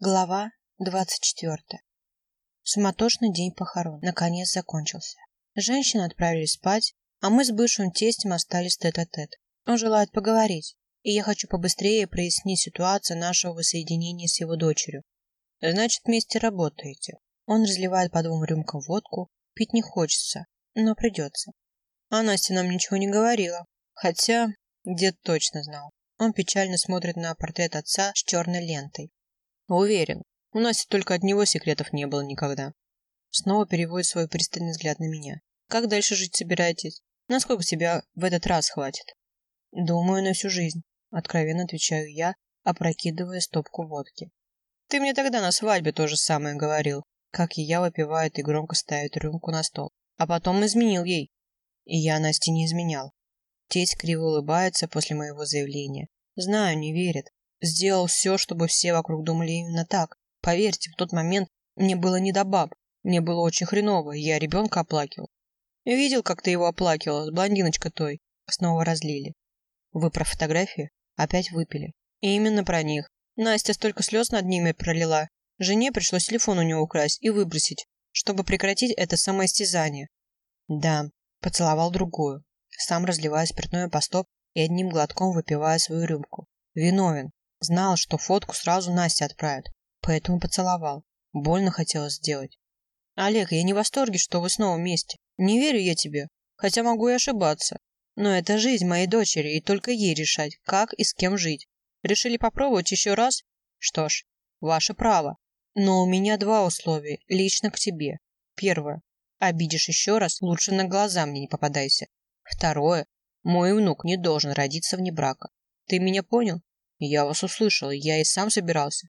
Глава двадцать четвертая. Суматошный день похорон наконец закончился. Женщины отправились спать, а мы с бывшим тестем остались тет-а-тет. -тет. Он желает поговорить, и я хочу побыстрее прояснить ситуацию нашего воссоединения с его дочерью. Значит, вместе работаете. Он разливает по двум рюмкам водку, пить не хочется, но придется. А Настя нам ничего не говорила, хотя дед точно знал. Он печально смотрит на портрет отца с черной лентой. Уверен, у Насти только от него секретов не было никогда. Снова переводит свой пристальный взгляд на меня. Как дальше жить собираетесь? Насколько тебя в этот раз хватит? Думаю, на всю жизнь. Откровенно отвечаю я, опрокидывая стопку водки. Ты мне тогда на свадьбе то же самое говорил. Как и я выпивает и громко ставит рюмку на стол. А потом изменил ей. И я Насте не изменял. Тесть криво улыбается после моего заявления. Знаю, не верит. Сделал все, чтобы все вокруг думали именно так. Поверьте, в тот момент мне было не до баб. Мне было очень хреново, я ребенка оплакивал. Видел, как ты его оплакивала, с блондиночкой той. Снова разлили. Вы про фотографии? Опять выпили. И именно про них. Настя столько слез над ними пролила. Жене пришлось телефон у него украсть и выбросить, чтобы прекратить это самоистязание. Да, поцеловал другую, сам разливая спиртное по стоп и одним глотком выпивая свою рюмку. Виновен. Знал, что фотку сразу Насте отправят, поэтому поцеловал. Больно хотелось сделать. Олег, я не в восторге, что вы снова вместе. Не верю я тебе, хотя могу и ошибаться. Но это жизнь моей дочери, и только ей решать, как и с кем жить. Решили попробовать еще раз? Что ж, ваше право. Но у меня два условия, лично к тебе. Первое. Обидишь еще раз, лучше на глаза мне не попадайся. Второе. Мой внук не должен родиться вне брака. Ты меня понял? Я вас услышал, я и сам собирался.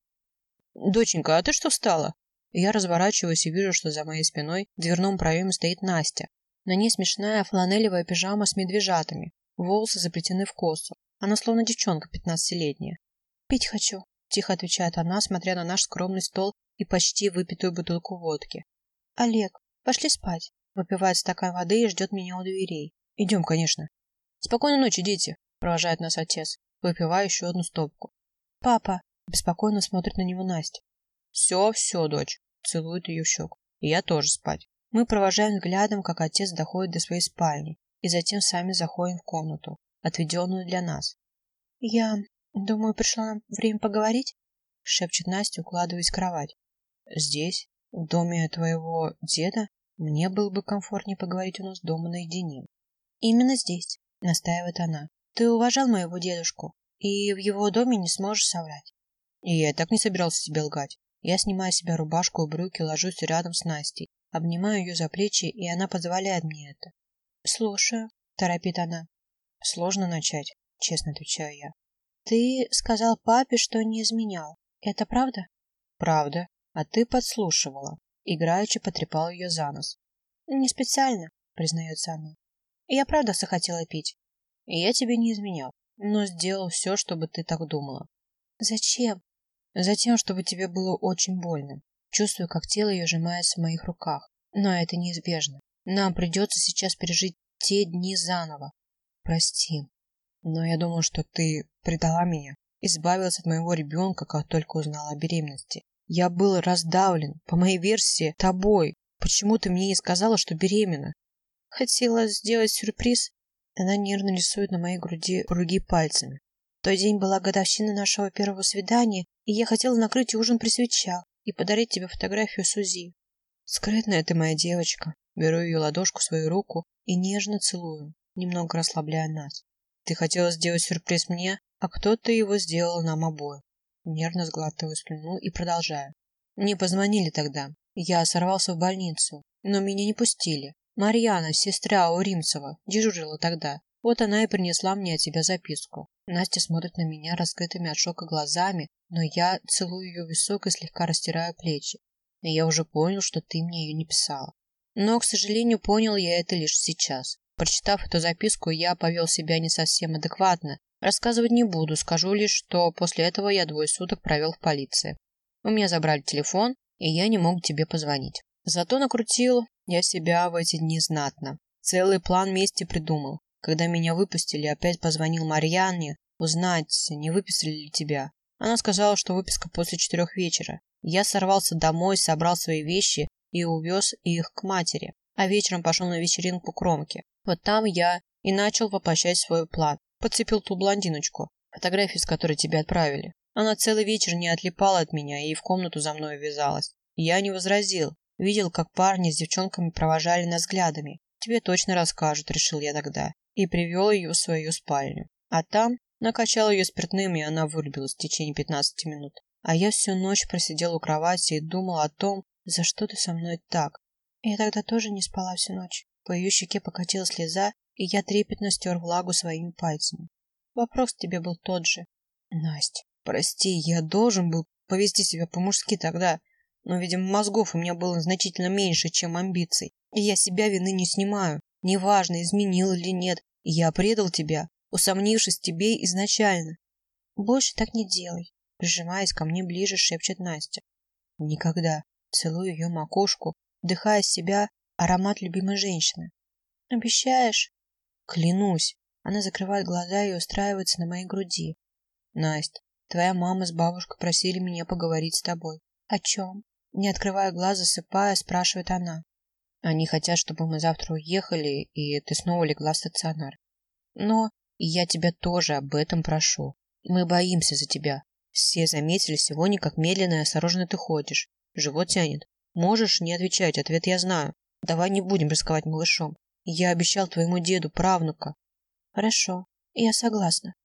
Доченька, а ты что встала? Я разворачиваюсь и вижу, что за моей спиной в дверном проеме стоит Настя. На ней смешная фланелевая пижама с медвежатами, волосы заплетены в косу. Она словно девчонка пятнадцатилетняя. «Пить хочу», – тихо отвечает она, смотря на наш скромный стол и почти выпитую бутылку водки. «Олег, пошли спать», – выпивает стакан воды и ждет меня у дверей. «Идем, конечно». «Спокойной ночи, дети», – провожает нас отец выпивая еще одну стопку. «Папа!» – беспокойно смотрит на него Настя. «Все, все, дочь!» – целует ее в щеку. «И я тоже спать». Мы провожаем взглядом, как отец доходит до своей спальни, и затем сами заходим в комнату, отведенную для нас. «Я думаю, пришло нам время поговорить?» – шепчет Настя, укладываясь в кровать. «Здесь, в доме твоего деда, мне было бы комфортнее поговорить у нас дома наедине». «Именно здесь», – настаивает она. Ты уважал моего дедушку, и в его доме не сможешь соврать. И я так не собирался тебе лгать. Я снимаю с себя рубашку и брюки, ложусь рядом с Настей, обнимаю ее за плечи, и она позволяет мне это. Слушаю, торопит она. Сложно начать, честно отвечаю я. Ты сказал папе, что не изменял. Это правда? Правда. А ты подслушивала. Играючи потрепал ее за нос. Не специально, признается она. Я правда захотела пить. Я тебе не изменял, но сделал все, чтобы ты так думала. Зачем? Затем, чтобы тебе было очень больно. Чувствую, как тело ее сжимается в моих руках. Но это неизбежно. Нам придется сейчас пережить те дни заново. Прости. Но я думал, что ты предала меня. Избавилась от моего ребенка, как только узнала о беременности. Я был раздавлен, по моей версии, тобой. Почему ты мне не сказала, что беременна? Хотела сделать сюрприз, она нервно рисует на моей груди круги пальцами. В тот день была годовщина нашего первого свидания, и я хотела накрыть ужин при свечах и подарить тебе фотографию Сузи. Скрытная ты моя девочка. Беру ее ладошку в свою руку и нежно целую, немного расслабляя нас. Ты хотела сделать сюрприз мне, а кто-то его сделал нам обоим. Нервно сглатываю слюну и продолжаю. Мне позвонили тогда. Я сорвался в больницу, но меня не пустили. Марьяна, сестра Уримцева, дежурила тогда. Вот она и принесла мне от тебя записку. Настя смотрит на меня раскрытыми от шока глазами, но я целую ее висок и слегка растираю плечи. И я уже понял, что ты мне ее не писала. Но, к сожалению, понял я это лишь сейчас. Прочитав эту записку, я повел себя не совсем адекватно. Рассказывать не буду, скажу лишь, что после этого я двое суток провел в полиции. У меня забрали телефон, и я не мог тебе позвонить. Зато накрутил я себя в эти дни знатно. Целый план мести придумал. Когда меня выпустили, опять позвонил Марьяне узнать, не выписали ли тебя. Она сказала, что выписка после четырех вечера. Я сорвался домой, собрал свои вещи и увез их к матери, а вечером пошел на вечеринку Кромки. Вот там я и начал воплощать свой план. Подцепил ту блондиночку, фотографии с которой тебя отправили. Она целый вечер не отлипала от меня и в комнату за мной ввязалась. Я не возразил. Видел, как парни с девчонками провожали нас взглядами. Тебе точно расскажут, решил я тогда. И привел ее в свою спальню. А там накачал ее спиртным, и она вырубилась в течение 15 минут. А я всю ночь просидел у кровати и думал о том, за что ты со мной так. Я тогда тоже не спала всю ночь. По ее щеке покатилась слеза, и я трепетно стер влагу своими пальцами. Вопрос тебе был тот же. Настя, прости, я должен был повести себя по-мужски тогда, но, видимо, мозгов у меня было значительно меньше, чем амбиций. И я себя вины не снимаю. Неважно, изменил или нет, я предал тебя, усомнившись в тебе изначально. Больше так не делай. Прижимаясь ко мне ближе, шепчет Настя. Никогда. Целую ее макушку, вдыхая себя аромат любимой женщины. Обещаешь? Клянусь. Она закрывает глаза и устраивается на моей груди. Настя, твоя мама с бабушкой просили меня поговорить с тобой. О чем? Не открывая глаз, засыпая, спрашивает она. Они хотят, чтобы мы завтра уехали, и ты снова легла в стационар. Но я тебя тоже об этом прошу. Мы боимся за тебя. Все заметили сегодня, как медленно и осторожно ты ходишь. Живот тянет. Можешь не отвечать, ответ я знаю. Давай не будем рисковать малышом. Я обещал твоему деду правнука. Хорошо, я согласна.